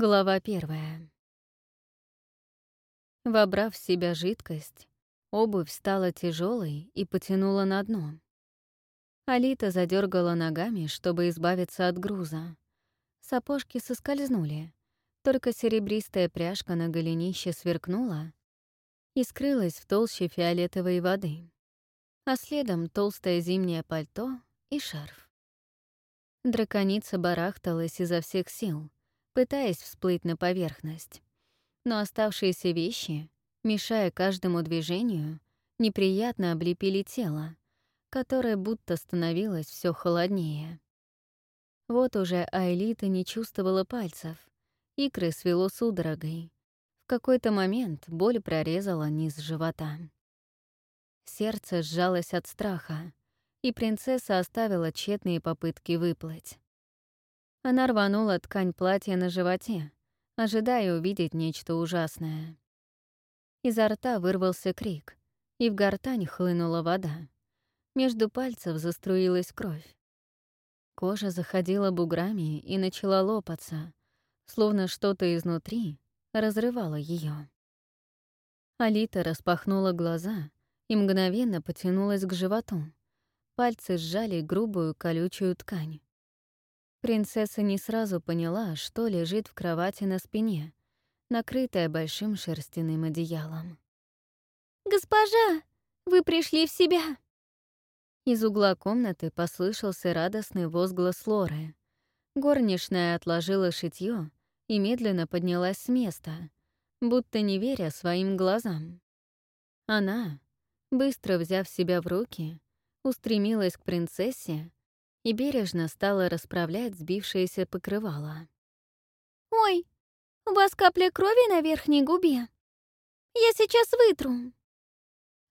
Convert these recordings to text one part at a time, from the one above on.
Глава первая. Вобрав в себя жидкость, обувь стала тяжелой и потянула на дно. Алита задергала ногами, чтобы избавиться от груза. Сапожки соскользнули, только серебристая пряжка на голенище сверкнула и скрылась в толще фиолетовой воды, а следом толстое зимнее пальто и шарф. Драконица барахталась изо всех сил — пытаясь всплыть на поверхность. Но оставшиеся вещи, мешая каждому движению, неприятно облепили тело, которое будто становилось все холоднее. Вот уже Айлита не чувствовала пальцев, икры свело судорогой. В какой-то момент боль прорезала низ живота. Сердце сжалось от страха, и принцесса оставила тщетные попытки выплыть. Она рванула ткань платья на животе, ожидая увидеть нечто ужасное. Изо рта вырвался крик, и в гортань хлынула вода. Между пальцев заструилась кровь. Кожа заходила буграми и начала лопаться, словно что-то изнутри разрывало ее. Алита распахнула глаза и мгновенно потянулась к животу. Пальцы сжали грубую колючую ткань. Принцесса не сразу поняла, что лежит в кровати на спине, накрытая большим шерстяным одеялом. «Госпожа, вы пришли в себя!» Из угла комнаты послышался радостный возглас Лоры. Горничная отложила шитьё и медленно поднялась с места, будто не веря своим глазам. Она, быстро взяв себя в руки, устремилась к принцессе и бережно стала расправлять сбившееся покрывало. «Ой, у вас капля крови на верхней губе. Я сейчас вытру».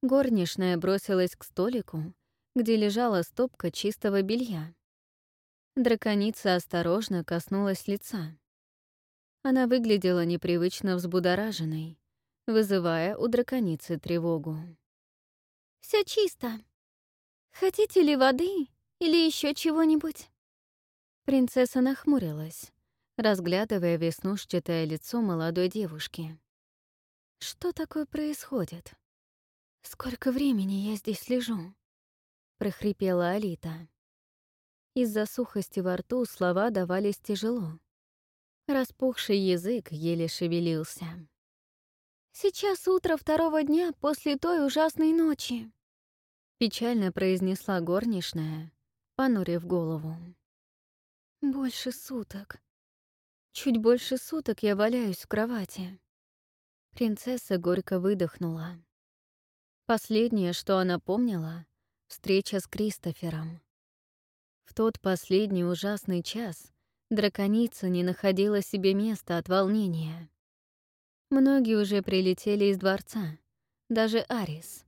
Горничная бросилась к столику, где лежала стопка чистого белья. Драконица осторожно коснулась лица. Она выглядела непривычно взбудораженной, вызывая у драконицы тревогу. Все чисто. Хотите ли воды или еще чего-нибудь?» Принцесса нахмурилась, разглядывая веснушчатое лицо молодой девушки. «Что такое происходит? Сколько времени я здесь лежу?» — прохрипела Алита. Из-за сухости во рту слова давались тяжело. Распухший язык еле шевелился. «Сейчас утро второго дня после той ужасной ночи», — печально произнесла горничная, понурив голову. Больше суток. Чуть больше суток я валяюсь в кровати. Принцесса горько выдохнула. Последнее, что она помнила — встреча с Кристофером. В тот последний ужасный час драконица не находила себе места от волнения. Многие уже прилетели из дворца, даже Арис.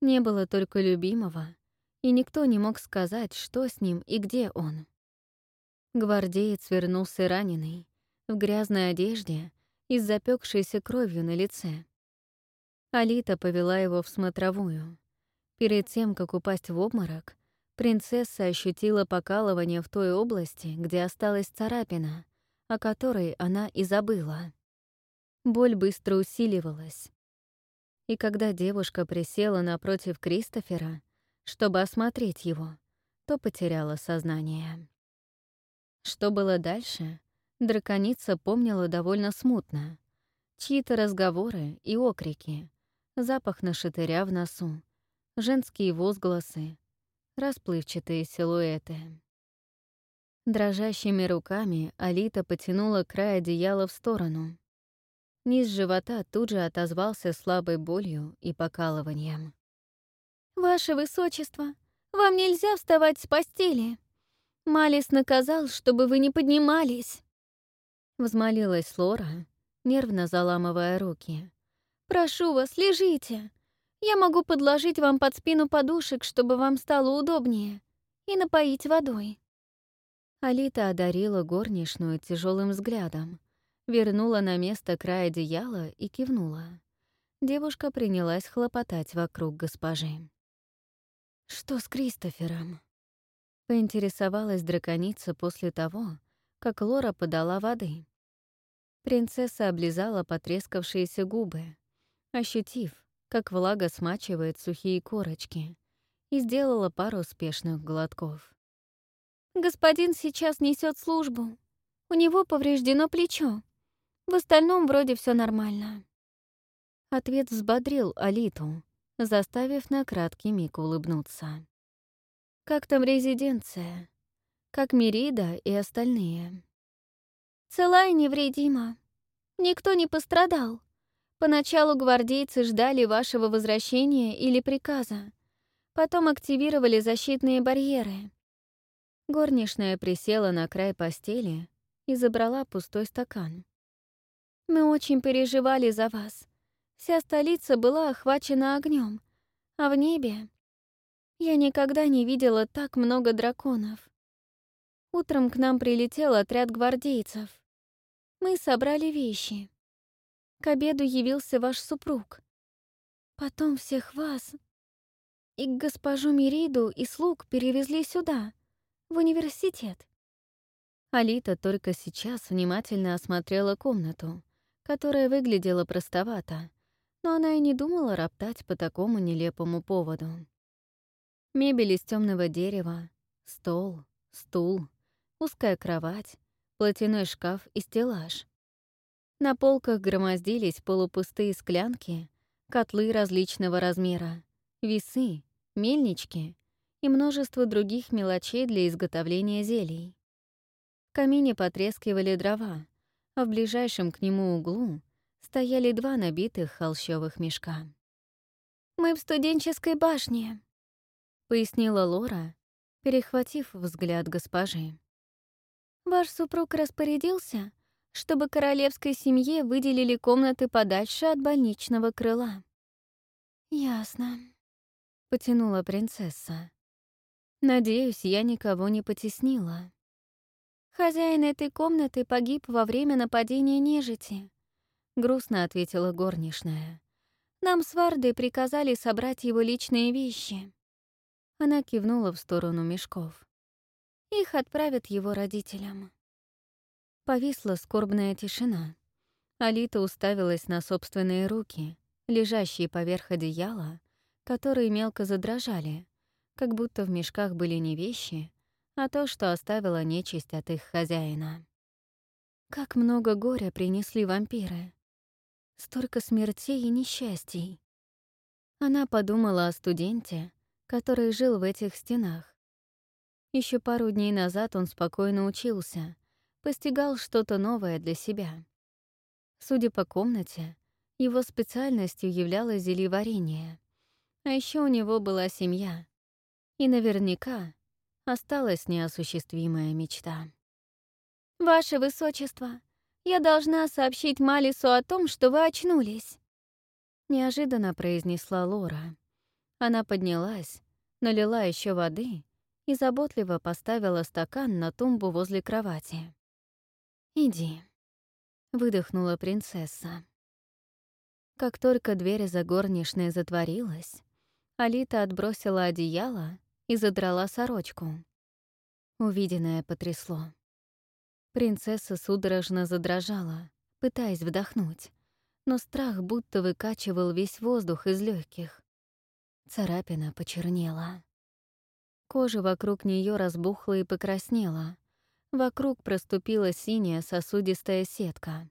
Не было только любимого, и никто не мог сказать, что с ним и где он. Гвардеец вернулся раненый, в грязной одежде и с запекшейся кровью на лице. Алита повела его в смотровую. Перед тем, как упасть в обморок, принцесса ощутила покалывание в той области, где осталась царапина, о которой она и забыла. Боль быстро усиливалась. И когда девушка присела напротив Кристофера, чтобы осмотреть его, то потеряла сознание. Что было дальше, драконица помнила довольно смутно. Чьи-то разговоры и окрики, запах нашатыря в носу, женские возгласы, расплывчатые силуэты. Дрожащими руками Алита потянула край одеяла в сторону. Низ живота тут же отозвался слабой болью и покалыванием. «Ваше Высочество, вам нельзя вставать с постели. Малис наказал, чтобы вы не поднимались». Взмолилась Лора, нервно заламывая руки. «Прошу вас, лежите. Я могу подложить вам под спину подушек, чтобы вам стало удобнее, и напоить водой». Алита одарила горничную тяжелым взглядом, вернула на место край одеяла и кивнула. Девушка принялась хлопотать вокруг госпожи. «Что с Кристофером?» Поинтересовалась драконица после того, как Лора подала воды. Принцесса облизала потрескавшиеся губы, ощутив, как влага смачивает сухие корочки, и сделала пару спешных глотков. «Господин сейчас несет службу. У него повреждено плечо. В остальном вроде все нормально». Ответ взбодрил Алиту, заставив на краткий миг улыбнуться. «Как там резиденция? Как Мирида и остальные?» «Цела и невредима. Никто не пострадал. Поначалу гвардейцы ждали вашего возвращения или приказа. Потом активировали защитные барьеры». Горничная присела на край постели и забрала пустой стакан. «Мы очень переживали за вас. Вся столица была охвачена огнем, а в небе я никогда не видела так много драконов. Утром к нам прилетел отряд гвардейцев. Мы собрали вещи. К обеду явился ваш супруг. Потом всех вас и к госпожу Мириду и слуг перевезли сюда, в университет. Алита только сейчас внимательно осмотрела комнату, которая выглядела простовато, но она и не думала роптать по такому нелепому поводу. Мебель из темного дерева, стол, стул, узкая кровать, платяной шкаф и стеллаж. На полках громоздились полупустые склянки, котлы различного размера, весы, мельнички и множество других мелочей для изготовления зелий. В камине потрескивали дрова, а в ближайшем к нему углу стояли два набитых холщовых мешка. «Мы в студенческой башне», — пояснила Лора, перехватив взгляд госпожи. «Ваш супруг распорядился, чтобы королевской семье выделили комнаты подальше от больничного крыла». «Ясно», — потянула принцесса. «Надеюсь, я никого не потеснила». «Хозяин этой комнаты погиб во время нападения нежити грустно ответила горничная. Нам с Вардой приказали собрать его личные вещи. Она кивнула в сторону мешков. Их отправят его родителям. Повисла скорбная тишина. Алита уставилась на собственные руки, лежащие поверх одеяла, которые мелко задрожали, как будто в мешках были не вещи, а то, что оставила нечисть от их хозяина. Как много горя принесли вампиры. Столько смертей и несчастий. Она подумала о студенте, который жил в этих стенах. Еще пару дней назад он спокойно учился, постигал что-то новое для себя. Судя по комнате, его специальностью являлось зельеварение. А еще у него была семья. И наверняка осталась неосуществимая мечта. «Ваше Высочество, я должна сообщить Малису о том, что вы очнулись», — неожиданно произнесла Лора. Она поднялась, налила еще воды и заботливо поставила стакан на тумбу возле кровати. «Иди», — выдохнула принцесса. Как только дверь за горничной затворилась, Алита отбросила одеяло и задрала сорочку. Увиденное потрясло. Принцесса судорожно задрожала, пытаясь вдохнуть, но страх будто выкачивал весь воздух из легких. Царапина почернела. Кожа вокруг нее разбухла и покраснела. Вокруг проступила синяя сосудистая сетка.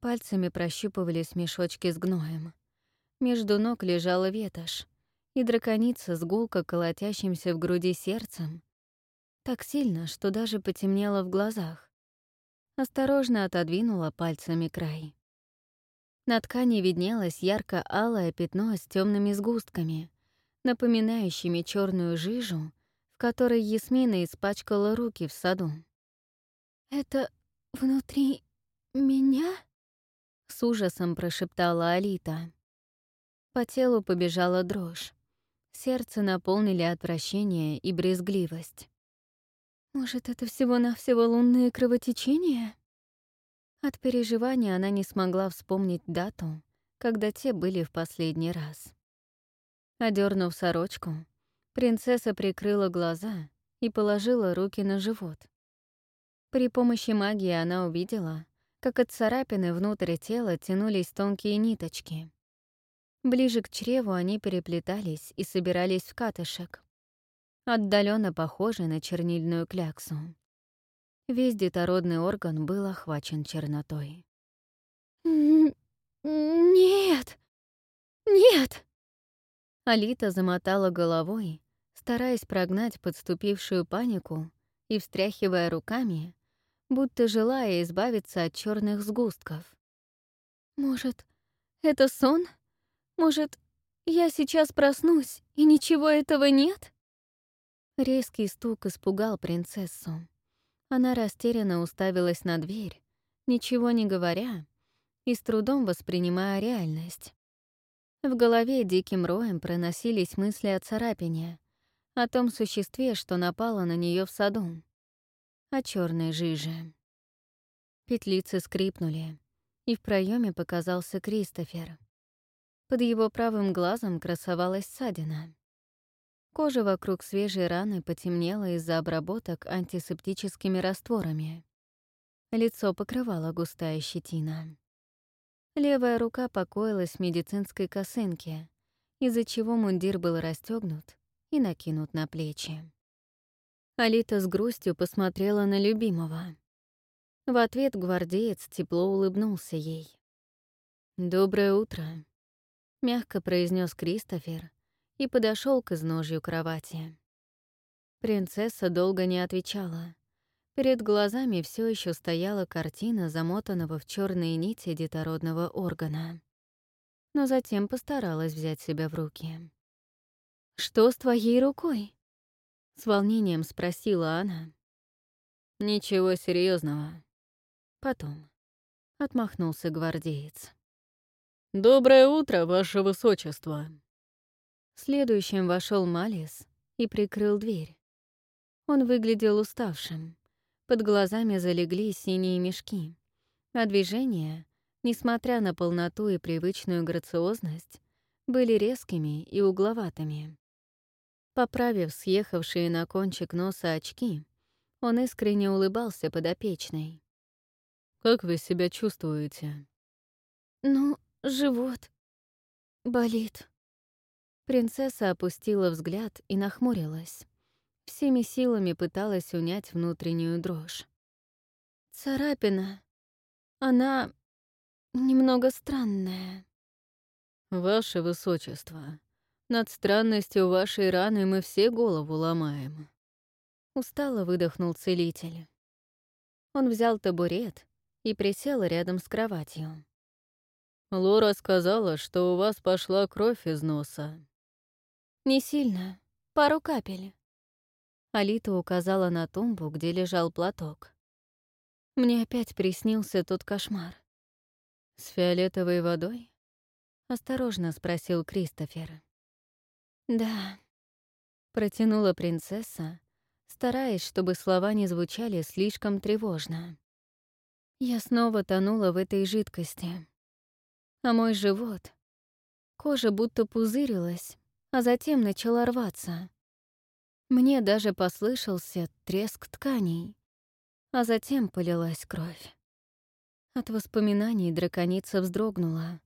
Пальцами прощупывались мешочки с гноем. Между ног лежала ветошь, и драконица с гулко колотящимся в груди сердцем так сильно, что даже потемнело в глазах. Осторожно отодвинула пальцами край. На ткани виднелось ярко-алое пятно с темными сгустками, напоминающими черную жижу, в которой Ясмина испачкала руки в саду. «Это внутри меня?» — с ужасом прошептала Алита. По телу побежала дрожь. Сердце наполнили отвращение и брезгливость. Может, это всего-навсего лунные кровотечения? От переживания она не смогла вспомнить дату, когда те были в последний раз. Одернув сорочку, принцесса прикрыла глаза и положила руки на живот. При помощи магии она увидела, как от царапины внутрь тела тянулись тонкие ниточки. Ближе к чреву они переплетались и собирались в катышек, отдаленно похожий на чернильную кляксу. Весь детородный орган был охвачен чернотой. «Нет! Нет!» Алита замотала головой, стараясь прогнать подступившую панику и встряхивая руками, будто желая избавиться от черных сгустков. «Может, это сон? Может, я сейчас проснусь, и ничего этого нет?» Резкий стук испугал принцессу. Она растерянно уставилась на дверь, ничего не говоря и с трудом воспринимая реальность. В голове диким роем проносились мысли о царапине, о том существе, что напало на нее в саду, о черной жиже. Петлицы скрипнули, и в проеме показался Кристофер. Под его правым глазом красовалась ссадина. Кожа вокруг свежей раны потемнела из-за обработок антисептическими растворами. Лицо покрывала густая щетина. Левая рука покоилась в медицинской косынке, из-за чего мундир был расстегнут и накинут на плечи. Алита с грустью посмотрела на любимого. В ответ гвардеец тепло улыбнулся ей. «Доброе утро», — мягко произнес Кристофер и подошел к изножью кровати. Принцесса долго не отвечала. Перед глазами все еще стояла картина замотанного в черные нити детородного органа. Но затем постаралась взять себя в руки. «Что с твоей рукой?» — с волнением спросила она. «Ничего серьезного. Потом. Отмахнулся гвардеец. «Доброе утро, ваше высочество!» Следующим вошел Малис и прикрыл дверь. Он выглядел уставшим. Под глазами залегли синие мешки, а движения, несмотря на полноту и привычную грациозность, были резкими и угловатыми. Поправив съехавшие на кончик носа очки, он искренне улыбался подопечной. «Как вы себя чувствуете?» «Ну, живот болит». Принцесса опустила взгляд и нахмурилась всеми силами пыталась унять внутреннюю дрожь. «Царапина. Она немного странная». «Ваше высочество, над странностью вашей раны мы все голову ломаем». Устало выдохнул целитель. Он взял табурет и присел рядом с кроватью. «Лора сказала, что у вас пошла кровь из носа». «Не сильно. Пару капель». Алита указала на тумбу, где лежал платок. Мне опять приснился тот кошмар. «С фиолетовой водой?» — осторожно спросил Кристофер. «Да», — протянула принцесса, стараясь, чтобы слова не звучали слишком тревожно. Я снова тонула в этой жидкости. А мой живот... Кожа будто пузырилась, а затем начала рваться. Мне даже послышался треск тканей, а затем полилась кровь. От воспоминаний драконица вздрогнула.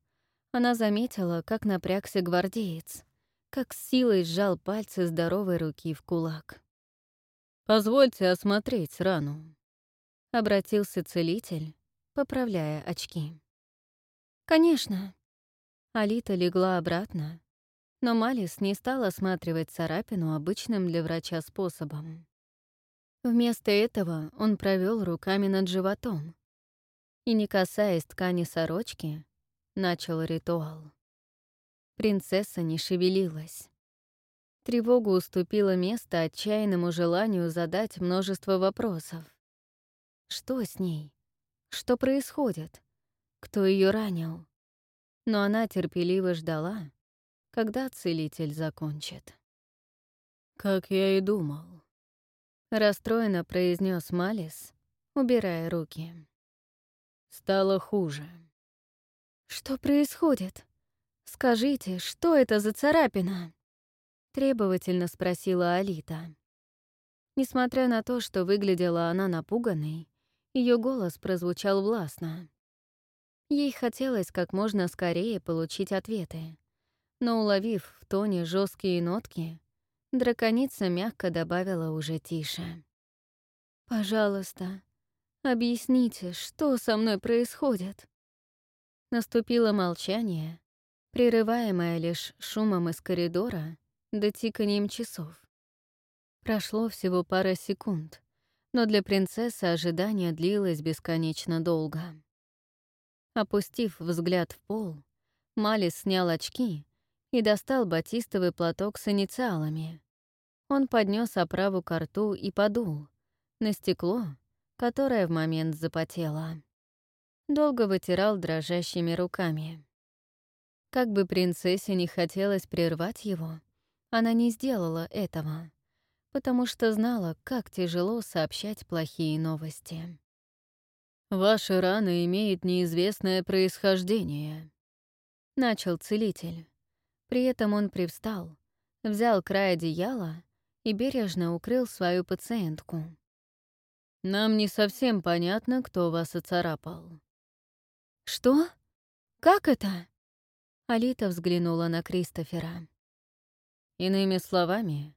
Она заметила, как напрягся гвардеец, как с силой сжал пальцы здоровой руки в кулак. «Позвольте осмотреть рану», — обратился целитель, поправляя очки. «Конечно». Алита легла обратно, но Малис не стал осматривать царапину обычным для врача способом. Вместо этого он провел руками над животом и, не касаясь ткани сорочки, начал ритуал. Принцесса не шевелилась. Тревога уступила место отчаянному желанию задать множество вопросов. Что с ней? Что происходит? Кто ее ранил? Но она терпеливо ждала, когда целитель закончит. «Как я и думал», — расстроенно произнес Малис, убирая руки. Стало хуже. «Что происходит? Скажите, что это за царапина?» — требовательно спросила Алита. Несмотря на то, что выглядела она напуганной, Ее голос прозвучал властно. Ей хотелось как можно скорее получить ответы, но, уловив в тоне жесткие нотки, драконица мягко добавила уже тише. «Пожалуйста, объясните, что со мной происходит?» Наступило молчание, прерываемое лишь шумом из коридора до тиканием часов. Прошло всего пара секунд, но для принцессы ожидание длилось бесконечно долго. Опустив взгляд в пол, Малис снял очки и достал батистовый платок с инициалами. Он поднес оправу к рту и подул на стекло, которое в момент запотело. Долго вытирал дрожащими руками. Как бы принцессе не хотелось прервать его, она не сделала этого потому что знала, как тяжело сообщать плохие новости. «Ваша рана имеет неизвестное происхождение», — начал целитель. При этом он привстал, взял край одеяла и бережно укрыл свою пациентку. «Нам не совсем понятно, кто вас оцарапал». «Что? Как это?» Алита взглянула на Кристофера. Иными словами,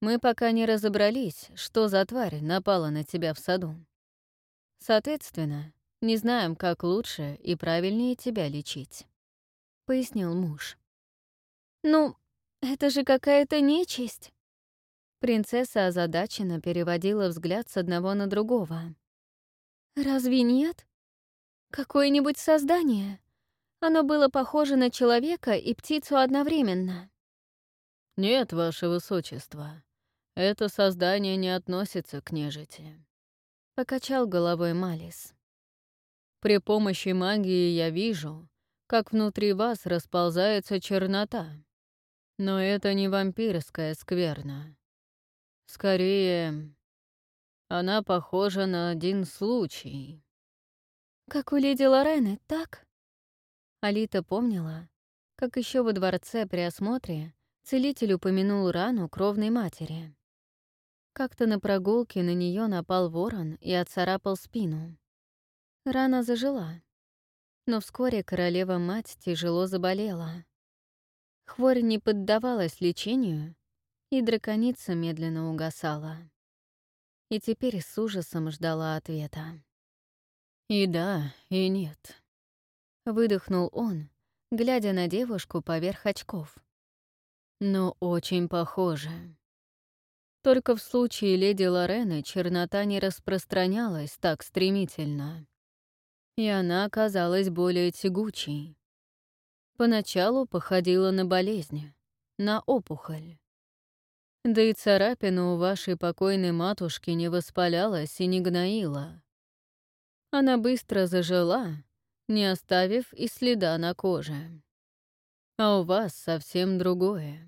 мы пока не разобрались, что за тварь напала на тебя в саду. Соответственно, не знаем, как лучше и правильнее тебя лечить», — пояснил муж. «Ну, это же какая-то нечисть!» Принцесса озадаченно переводила взгляд с одного на другого. «Разве нет? Какое-нибудь создание? Оно было похоже на человека и птицу одновременно». «Нет, ваше высочество. Это создание не относится к нежити. Покачал головой Малис. При помощи магии я вижу, как внутри вас расползается чернота. Но это не вампирская скверна. Скорее, она похожа на один случай. Как у леди Лорены, так? Алита помнила, как еще во дворце при осмотре целитель упомянул рану кровной матери. Как-то на прогулке на нее напал ворон и отцарапал спину. Рана зажила. Но вскоре королева-мать тяжело заболела. Хворь не поддавалась лечению, и драконица медленно угасала. И теперь с ужасом ждала ответа. «И да, и нет», — выдохнул он, глядя на девушку поверх очков. «Но очень похоже». Только в случае леди Лорены чернота не распространялась так стремительно. И она оказалась более тягучей. Поначалу походила на болезнь, на опухоль. Да и царапина у вашей покойной матушки не воспалялась и не гноила. Она быстро зажила, не оставив и следа на коже. А у вас совсем другое.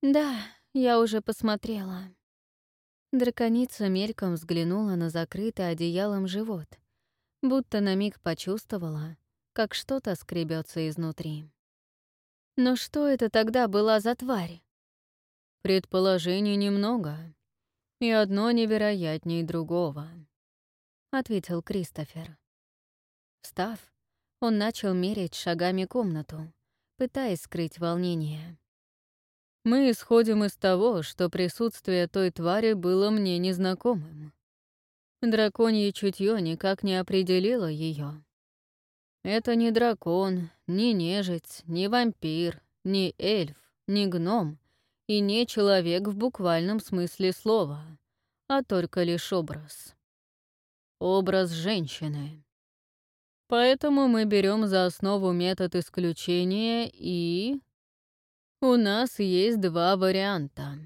Да, я уже посмотрела. Драконица мельком взглянула на закрытый одеялом живот, будто на миг почувствовала, как что-то скребется изнутри. Но что это тогда была за тварь? Предположений немного, и одно невероятней другого, ответил Кристофер. Встав, он начал мерить шагами комнату, пытаясь скрыть волнение. Мы исходим из того, что присутствие той твари было мне незнакомым. Драконье чутье никак не определило ее. Это не дракон, не нежить, не вампир, не эльф, не гном и не человек в буквальном смысле слова, а только лишь образ. Образ женщины. Поэтому мы берем за основу метод исключения и у нас есть два варианта.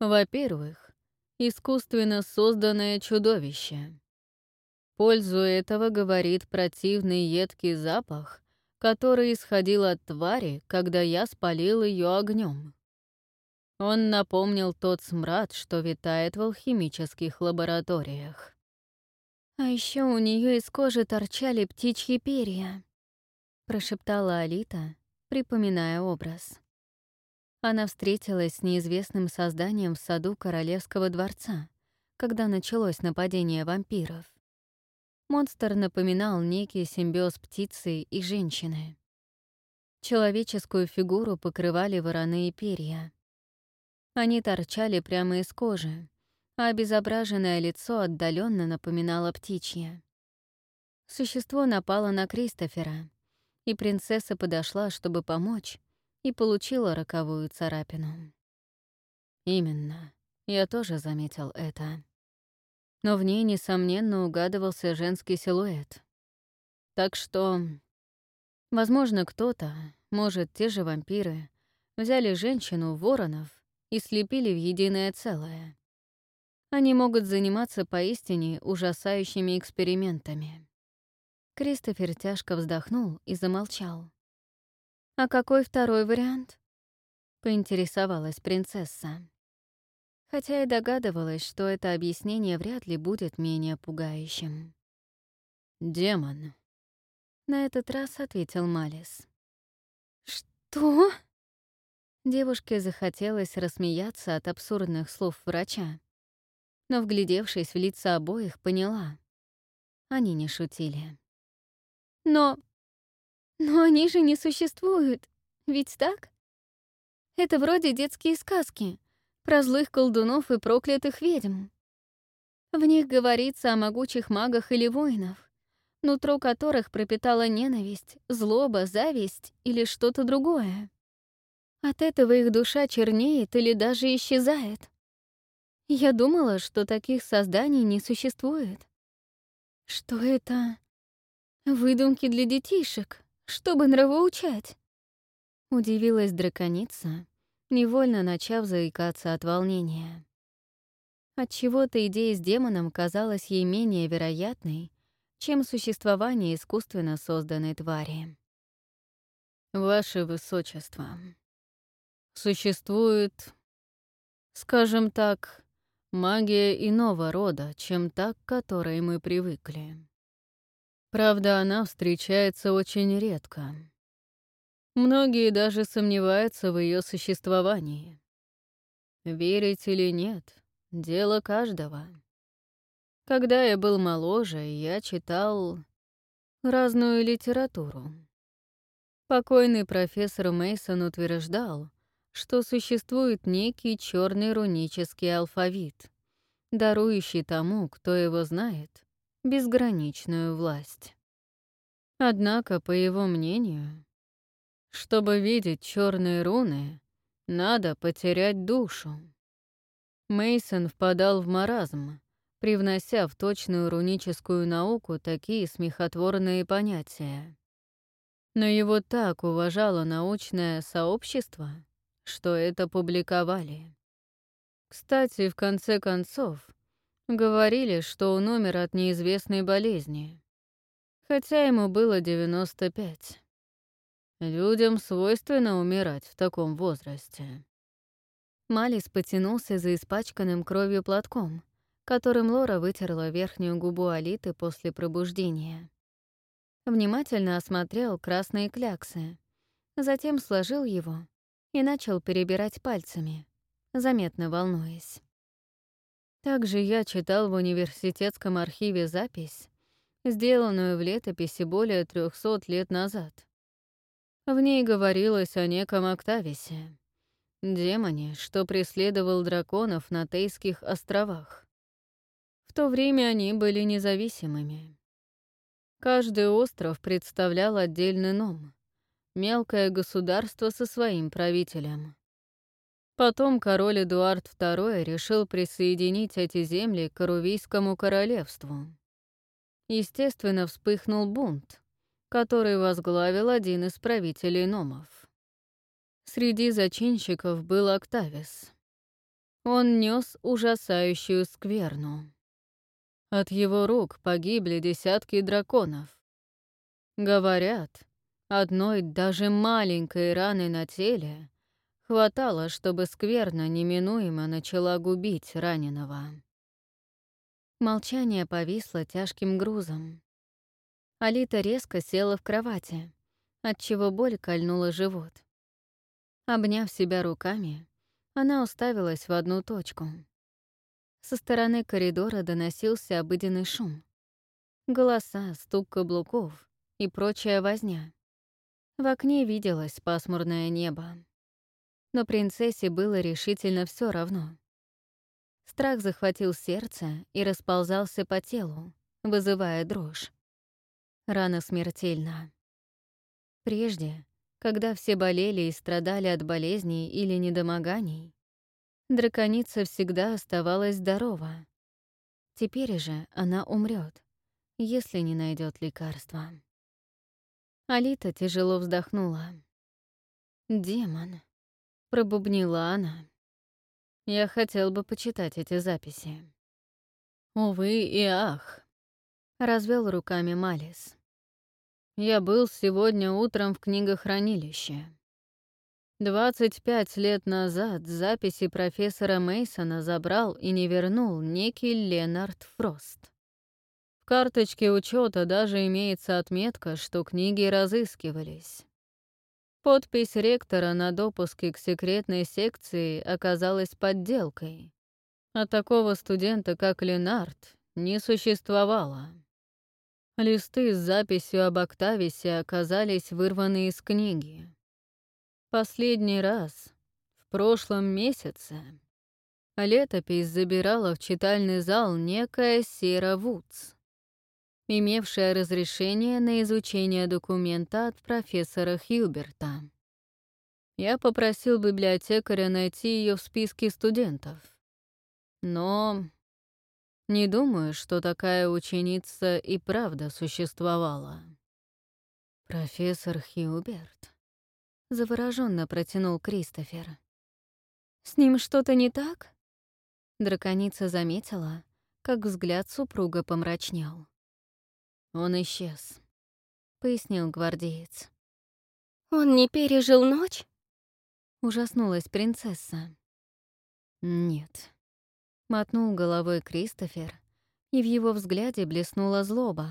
Во-первых, искусственно созданное чудовище. Пользу этого говорит противный едкий запах, который исходил от твари, когда я спалил ее огнем. Он напомнил тот смрад, что витает в алхимических лабораториях. «А еще у нее из кожи торчали птичьи перья», — прошептала Алита, припоминая образ. Она встретилась с неизвестным созданием в саду королевского дворца, когда началось нападение вампиров. Монстр напоминал некий симбиоз птицы и женщины. Человеческую фигуру покрывали вороные перья. Они торчали прямо из кожи, а обезображенное лицо отдаленно напоминало птичье. Существо напало на Кристофера, и принцесса подошла, чтобы помочь, и получила роковую царапину. Именно, я тоже заметил это но в ней, несомненно, угадывался женский силуэт. Так что, возможно, кто-то, может, те же вампиры, взяли женщину, воронов, и слепили в единое целое. Они могут заниматься поистине ужасающими экспериментами. Кристофер тяжко вздохнул и замолчал. «А какой второй вариант?» — поинтересовалась принцесса хотя и догадывалась, что это объяснение вряд ли будет менее пугающим. «Демон», — на этот раз ответил Малис. «Что?» Девушке захотелось рассмеяться от абсурдных слов врача, но, вглядевшись в лица обоих, поняла. Они не шутили. «Но... но они же не существуют, ведь так? Это вроде детские сказки про злых колдунов и проклятых ведьм. В них говорится о могучих магах или воинах, нутро которых пропитала ненависть, злоба, зависть или что-то другое. От этого их душа чернеет или даже исчезает. Я думала, что таких созданий не существует. Что это? Выдумки для детишек, чтобы нравоучать. Удивилась драконица, невольно начав заикаться от волнения. Отчего-то идея с демоном казалась ей менее вероятной, чем существование искусственно созданной твари. «Ваше Высочество, существует, скажем так, магия иного рода, чем та, к которой мы привыкли. Правда, она встречается очень редко. Многие даже сомневаются в ее существовании. Верить или нет — дело каждого. Когда я был моложе, я читал разную литературу. Покойный профессор Мейсон утверждал, что существует некий черный рунический алфавит, дарующий тому, кто его знает, безграничную власть. Однако, по его мнению, чтобы видеть черные руны, надо потерять душу. Мейсон впадал в маразм, привнося в точную руническую науку такие смехотворные понятия. Но его так уважало научное сообщество, что это публиковали. Кстати, в конце концов, говорили, что он умер от неизвестной болезни, хотя ему было 95. Людям свойственно умирать в таком возрасте. Малис потянулся за испачканным кровью платком, которым Лора вытерла верхнюю губу Алиты после пробуждения. Внимательно осмотрел красные кляксы, затем сложил его и начал перебирать пальцами, заметно волнуясь. Также я читал в университетском архиве запись, сделанную в летописи более 300 лет назад — в ней говорилось о неком Октависе, демоне, что преследовал драконов на Тейских островах. В то время они были независимыми. Каждый остров представлял отдельный ном, мелкое государство со своим правителем. Потом король Эдуард II решил присоединить эти земли к Арувийскому королевству. Естественно, вспыхнул бунт, который возглавил один из правителей номов. Среди зачинщиков был Октавис. Он нес ужасающую скверну. От его рук погибли десятки драконов. Говорят, одной даже маленькой раны на теле хватало, чтобы скверна неминуемо начала губить раненого. Молчание повисло тяжким грузом. Алита резко села в кровати, отчего боль кольнула живот. Обняв себя руками, она уставилась в одну точку. Со стороны коридора доносился обыденный шум. Голоса, стук каблуков и прочая возня. В окне виделось пасмурное небо. Но принцессе было решительно все равно. Страх захватил сердце и расползался по телу, вызывая дрожь. Рана смертельна. Прежде, когда все болели и страдали от болезней или недомоганий, драконица всегда оставалась здорова. Теперь же она умрет, если не найдет лекарства. Алита тяжело вздохнула. «Демон», — пробубнила она. «Я хотел бы почитать эти записи». «Увы и ах», — развел руками Малис. «Я был сегодня утром в книгохранилище. 25 лет назад записи профессора Мейсона забрал и не вернул некий Ленард Фрост. В карточке учета даже имеется отметка, что книги разыскивались. Подпись ректора на допуске к секретной секции оказалась подделкой. А такого студента, как Ленард, не существовало. Листы с записью об Октависе оказались вырваны из книги. Последний раз, в прошлом месяце, летопись забирала в читальный зал некая Сера Вудс, имевшая разрешение на изучение документа от профессора Хьюберта. Я попросил библиотекаря найти ее в списке студентов. Но не думаю, что такая ученица и правда существовала. Профессор Хьюберт завороженно протянул Кристофер. «С ним что-то не так?» Драконица заметила, как взгляд супруга помрачнел. «Он исчез», — пояснил гвардеец. «Он не пережил ночь?» — ужаснулась принцесса. «Нет», — мотнул головой Кристофер, и в его взгляде блеснула злоба,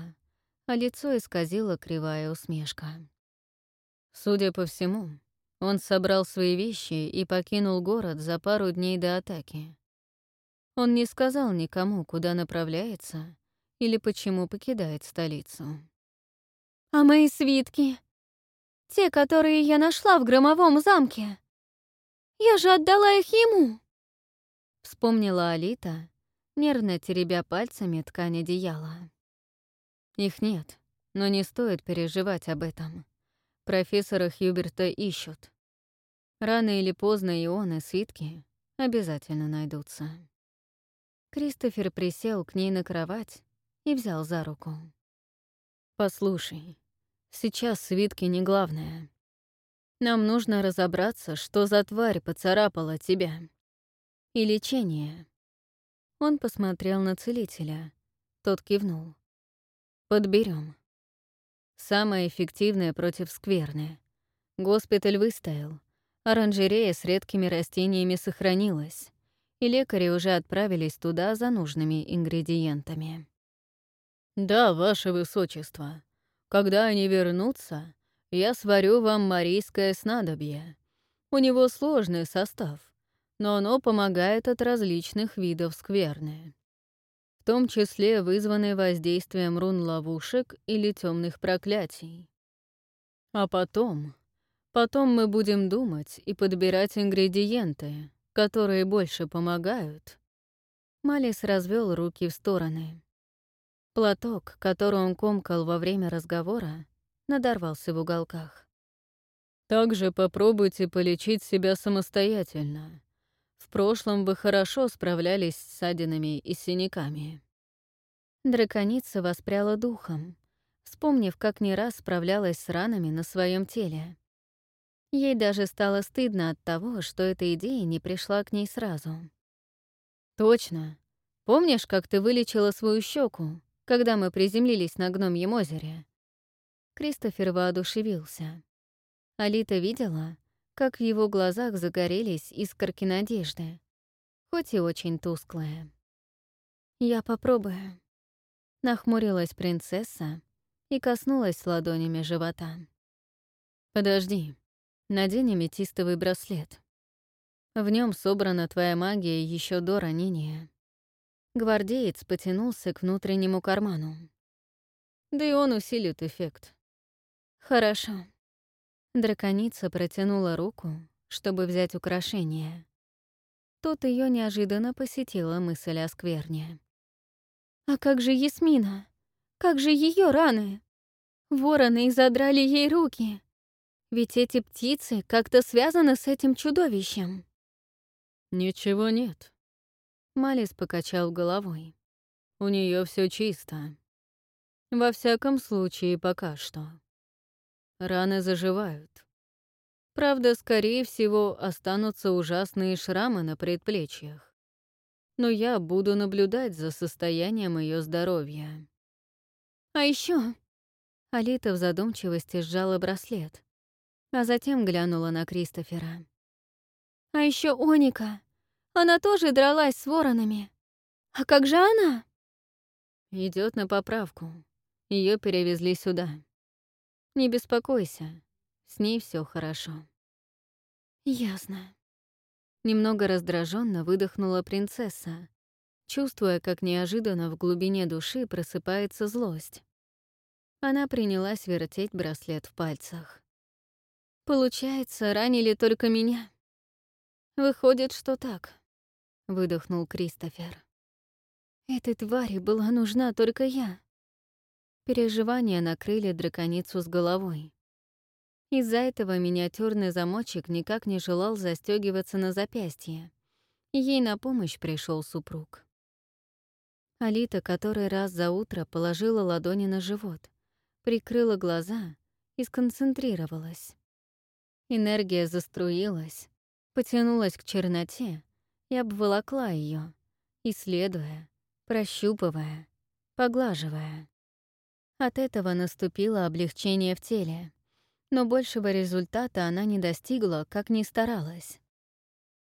а лицо исказило кривая усмешка. Судя по всему, он собрал свои вещи и покинул город за пару дней до атаки. Он не сказал никому, куда направляется или почему покидает столицу. «А мои свитки? Те, которые я нашла в громовом замке? Я же отдала их ему!» Вспомнила Алита, нервно теребя пальцами ткань одеяла. «Их нет, но не стоит переживать об этом. Профессора Хьюберта ищут. Рано или поздно и он, и свитки обязательно найдутся. Кристофер присел к ней на кровать и взял за руку. «Послушай, сейчас свитки не главное. Нам нужно разобраться, что за тварь поцарапала тебя. И лечение». Он посмотрел на целителя. Тот кивнул. Подберем. Самое эффективное против скверны. Госпиталь выстоял. Оранжерея с редкими растениями сохранилась, и лекари уже отправились туда за нужными ингредиентами. «Да, ваше высочество. Когда они вернутся, я сварю вам марийское снадобье. У него сложный состав, но оно помогает от различных видов скверны в том числе вызванные воздействием рун-ловушек или темных проклятий. А потом... Потом мы будем думать и подбирать ингредиенты, которые больше помогают. Малис развел руки в стороны. Платок, который он комкал во время разговора, надорвался в уголках. Также попробуйте полечить себя самостоятельно. В прошлом вы хорошо справлялись с ссадинами и синяками. Драконица воспряла духом, вспомнив, как не раз справлялась с ранами на своем теле. Ей даже стало стыдно от того, что эта идея не пришла к ней сразу. «Точно. Помнишь, как ты вылечила свою щеку, когда мы приземлились на гномьем озере?» Кристофер воодушевился. Алита видела, как в его глазах загорелись искорки надежды, хоть и очень тусклые. «Я попробую», — нахмурилась принцесса и коснулась ладонями живота. «Подожди, надень аметистовый браслет. В нем собрана твоя магия еще до ранения. Гвардеец потянулся к внутреннему карману. Да и он усилит эффект. Хорошо. Драконица протянула руку, чтобы взять украшение. Тут ее неожиданно посетила мысль о скверне. «А как же Ясмина? Как же ее раны? Вороны задрали ей руки. Ведь эти птицы как-то связаны с этим чудовищем». «Ничего нет», — Малис покачал головой. «У нее все чисто. Во всяком случае, пока что. Раны заживают. Правда, скорее всего, останутся ужасные шрамы на предплечьях. Но я буду наблюдать за состоянием ее здоровья. А еще Алита в задумчивости сжала браслет, а затем глянула на Кристофера. А еще Оника. Она тоже дралась с воронами. А как же она? Идет на поправку. Ее перевезли сюда. Не беспокойся, с ней все хорошо. Ясно. Немного раздраженно выдохнула принцесса, чувствуя, как неожиданно в глубине души просыпается злость. Она принялась вертеть браслет в пальцах. «Получается, ранили только меня?» «Выходит, что так», — выдохнул Кристофер. «Этой твари была нужна только я. Переживания накрыли драконицу с головой. Из-за этого миниатюрный замочек никак не желал застегиваться на запястье. Ей на помощь пришел супруг. Алита который раз за утро положила ладони на живот, прикрыла глаза и сконцентрировалась. Энергия заструилась, потянулась к черноте и обволокла ее, исследуя, прощупывая, поглаживая. От этого наступило облегчение в теле, но большего результата она не достигла, как ни старалась.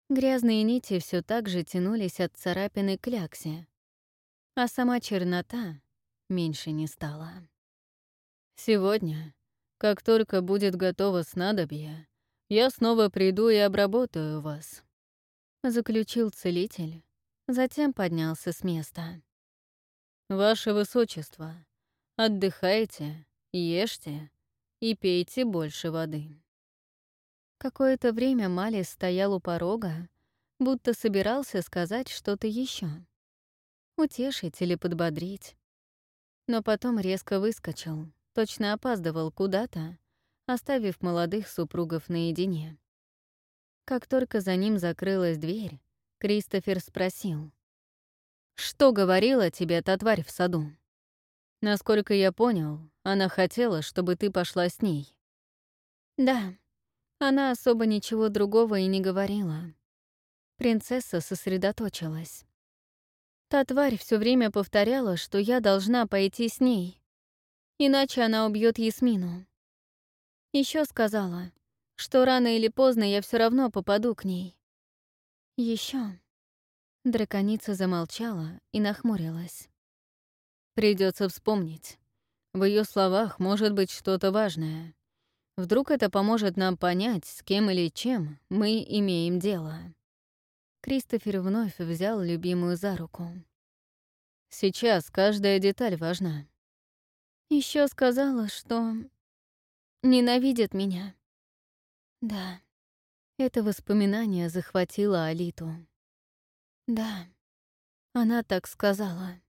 Грязные нити все так же тянулись от царапины к кляксе, а сама чернота меньше не стала. «Сегодня, как только будет готово снадобье, я снова приду и обработаю вас», — заключил целитель, затем поднялся с места. «Ваше Высочество, Отдыхайте, ешьте и пейте больше воды. Какое-то время Малис стоял у порога, будто собирался сказать что-то еще, Утешить или подбодрить. Но потом резко выскочил, точно опаздывал куда-то, оставив молодых супругов наедине. Как только за ним закрылась дверь, Кристофер спросил. «Что говорила тебе та тварь в саду?» Насколько я понял, она хотела, чтобы ты пошла с ней. Да, она особо ничего другого и не говорила. Принцесса сосредоточилась. Та тварь все время повторяла, что я должна пойти с ней, иначе она убьет Ясмину. Еще сказала, что рано или поздно я все равно попаду к ней. Еще. Драконица замолчала и нахмурилась. Придется вспомнить. В ее словах может быть что-то важное. Вдруг это поможет нам понять, с кем или чем мы имеем дело. Кристофер вновь взял любимую за руку. Сейчас каждая деталь важна. Еще сказала, что ненавидит меня. Да, это воспоминание захватило Алиту. Да, она так сказала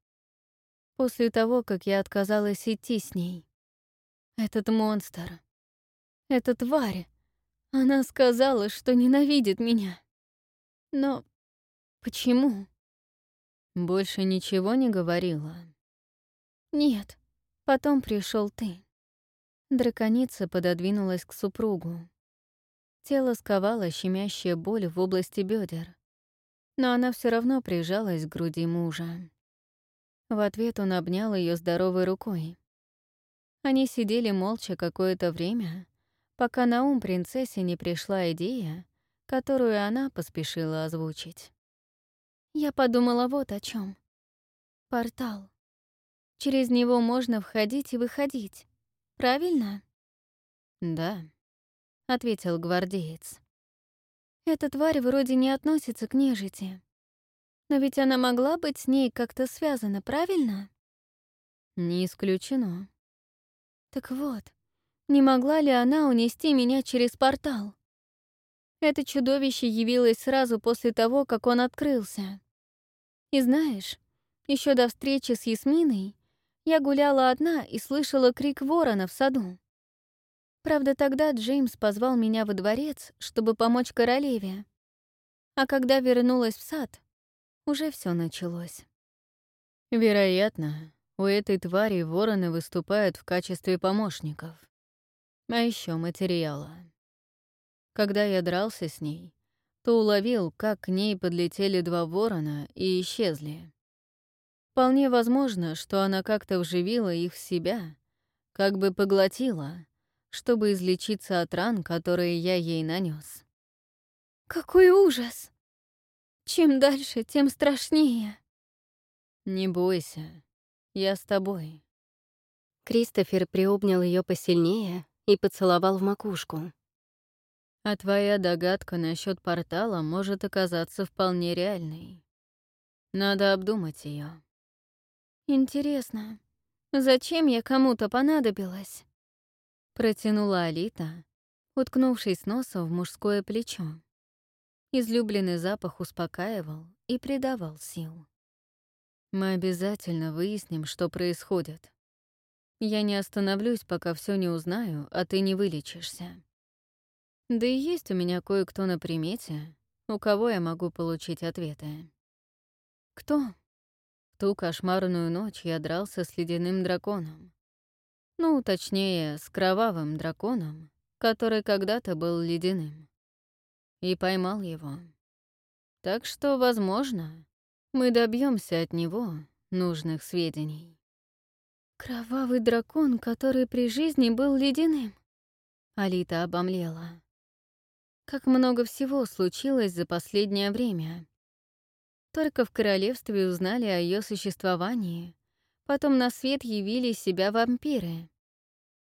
после того, как я отказалась идти с ней. Этот монстр, эта тварь, она сказала, что ненавидит меня. Но почему? Больше ничего не говорила? Нет, потом пришел ты. Драконица пододвинулась к супругу. Тело сковало щемящая боль в области бедер, но она все равно прижалась к груди мужа. В ответ он обнял ее здоровой рукой. Они сидели молча какое-то время, пока на ум принцессе не пришла идея, которую она поспешила озвучить. Я подумала вот о чем. Портал. Через него можно входить и выходить. Правильно? Да, ответил гвардеец. Эта тварь вроде не относится к нежити. Но ведь она могла быть с ней как-то связана, правильно? Не исключено. Так вот, не могла ли она унести меня через портал? Это чудовище явилось сразу после того, как он открылся. И знаешь, еще до встречи с Ясминой я гуляла одна и слышала крик ворона в саду. Правда, тогда Джеймс позвал меня во дворец, чтобы помочь королеве. А когда вернулась в сад, уже все началось. Вероятно, у этой твари вороны выступают в качестве помощников. А еще материала. Когда я дрался с ней, то уловил, как к ней подлетели два ворона и исчезли. Вполне возможно, что она как-то вживила их в себя, как бы поглотила, чтобы излечиться от ран, которые я ей нанес. Какой ужас! Чем дальше, тем страшнее. Не бойся, я с тобой. Кристофер приобнял ее посильнее и поцеловал в макушку. А твоя догадка насчет портала может оказаться вполне реальной. Надо обдумать ее. Интересно, зачем я кому-то понадобилась? Протянула Алита, уткнувшись носом в мужское плечо. Излюбленный запах успокаивал и придавал сил. Мы обязательно выясним, что происходит. Я не остановлюсь, пока все не узнаю, а ты не вылечишься. Да и есть у меня кое-кто на примете, у кого я могу получить ответы. Кто? В ту кошмарную ночь я дрался с ледяным драконом. Ну, точнее, с кровавым драконом, который когда-то был ледяным. И поймал его. Так что, возможно, мы добьемся от него нужных сведений. Кровавый дракон, который при жизни был ледяным. Алита обомлела. Как много всего случилось за последнее время. Только в королевстве узнали о ее существовании, потом на свет явили себя вампиры,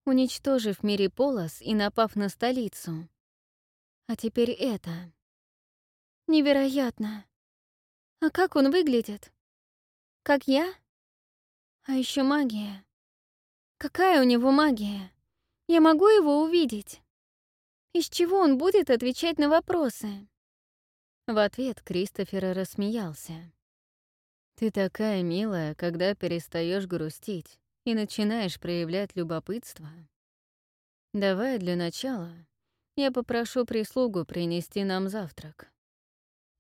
уничтожив мире полос и напав на столицу. А теперь это. Невероятно. А как он выглядит? Как я? А еще магия. Какая у него магия? Я могу его увидеть? Из чего он будет отвечать на вопросы? В ответ Кристофер рассмеялся. «Ты такая милая, когда перестаешь грустить и начинаешь проявлять любопытство. Давай для начала я попрошу прислугу принести нам завтрак.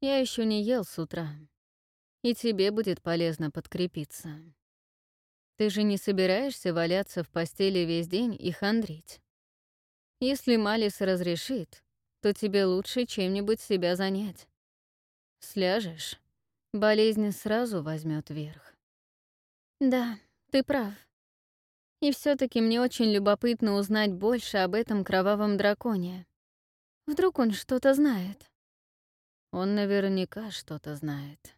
Я еще не ел с утра, и тебе будет полезно подкрепиться. Ты же не собираешься валяться в постели весь день и хандрить?» Если Малис разрешит, то тебе лучше чем-нибудь себя занять. Сляжешь, болезнь сразу возьмет верх. Да, ты прав. И все таки мне очень любопытно узнать больше об этом кровавом драконе. Вдруг он что-то знает. Он наверняка что-то знает.